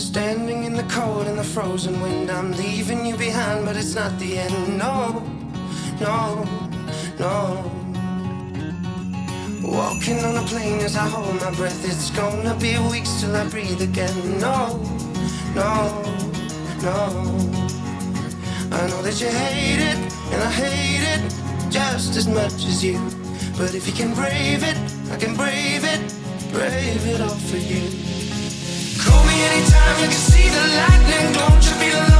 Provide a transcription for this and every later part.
Standing in the cold and the frozen wind, I'm leaving you behind, but it's not the end. No, no, no. Walking on a plane as I hold my breath, it's gonna be weeks till I breathe again. No, no, no. I know that you hate it, and I hate it just as much as you. But if you can brave it, I can brave it, brave it all for you. Call me anytime you can see the lightning. Don't you feel alone?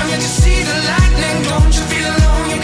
Call me anytime you can see the lightning. Don't you feel alone?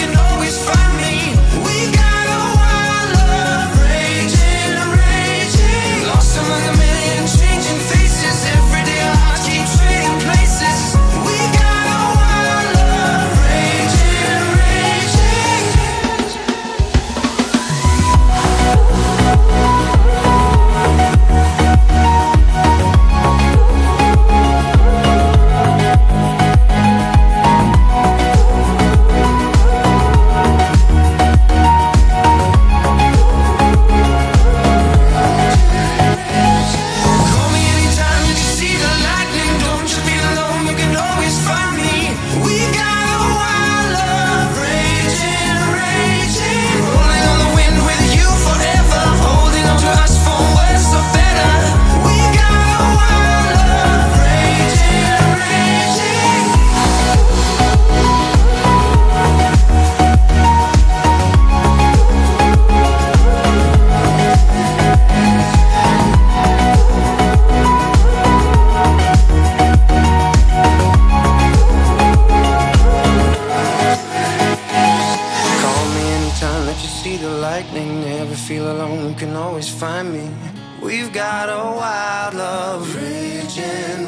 See the lightning. Never feel alone, you can always find me. We've got a wild love raging.